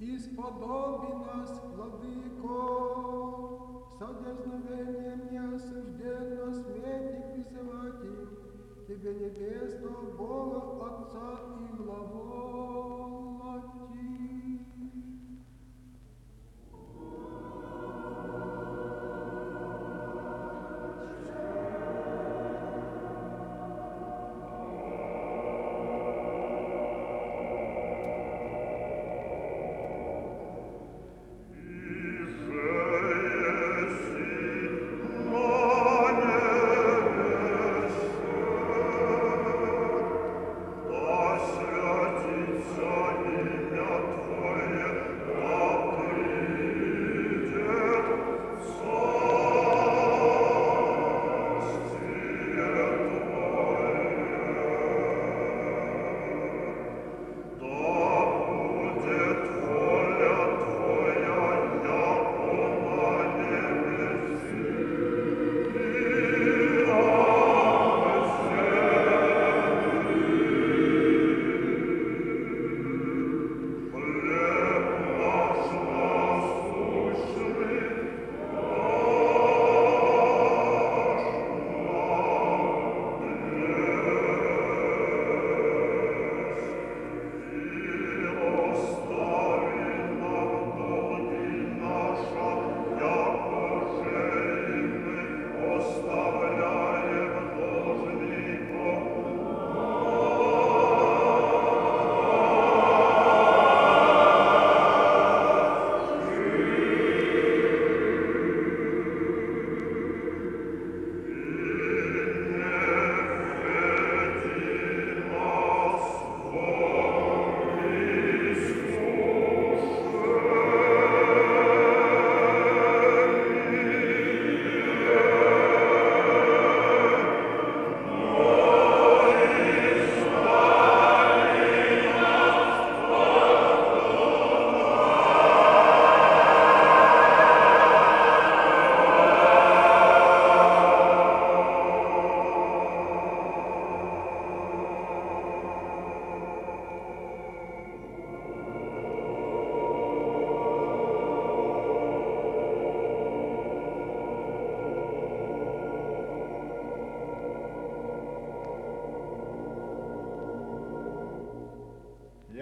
И сподоби нас, Владыко, содерзновением неосужденно смерти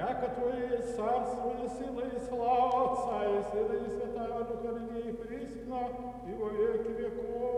Яко Твое есть царство и сила и слава Отца и Сына и Святого Духа ныне и присно и во веки веков.